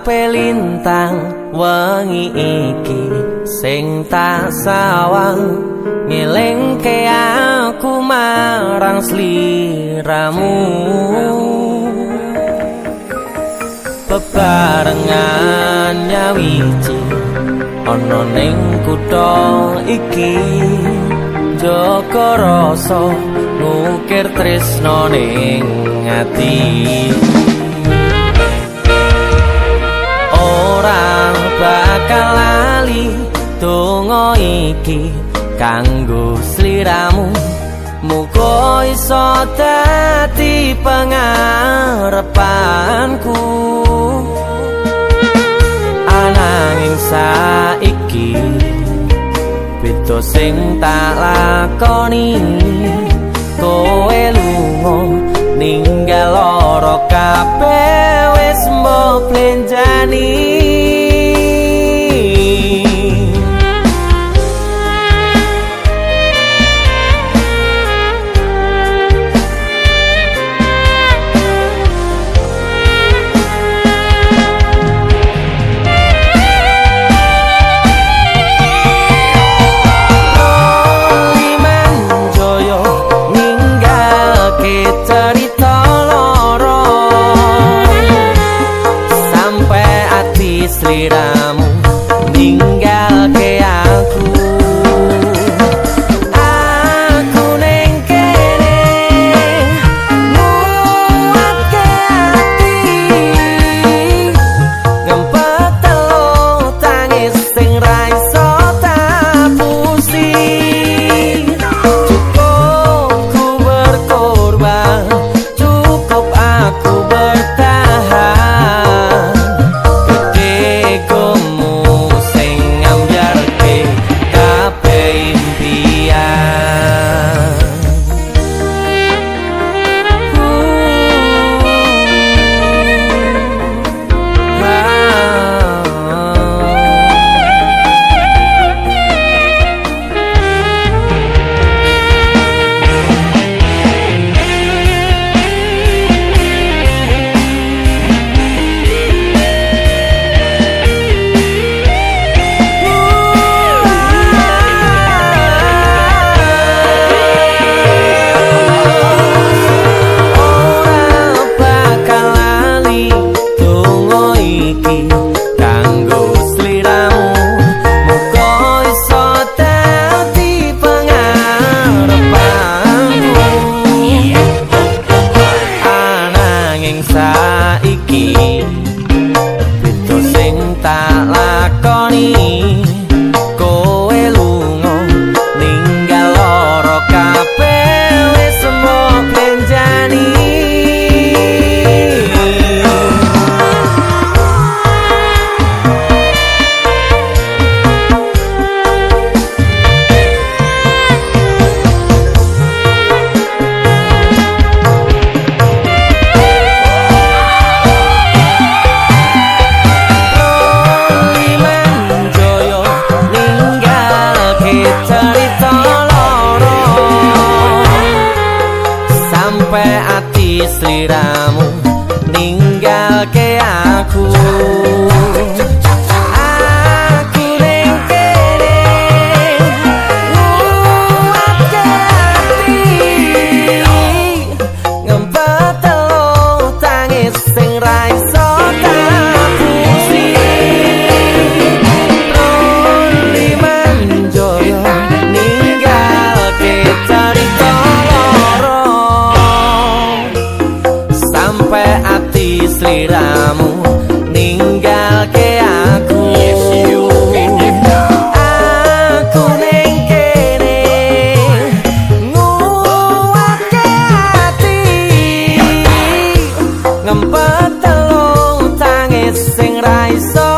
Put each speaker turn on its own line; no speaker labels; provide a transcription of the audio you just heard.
kabeh lintang wengi iki sing tak sawang. Ngelingke aku marang sliramu. Bebarengan nyawiji ana ning kutha iki. Joko rasa ngukir tresno ning ati ora bakal lali. Donga iki kanggo sliramu. Muga iso dadi pangarepanku ananging saiki beda sing tak lakoni. Kowe lunga ninggal lara kabeh wis mbok plenjani di da sliramu ninggalke aku langit sing raiso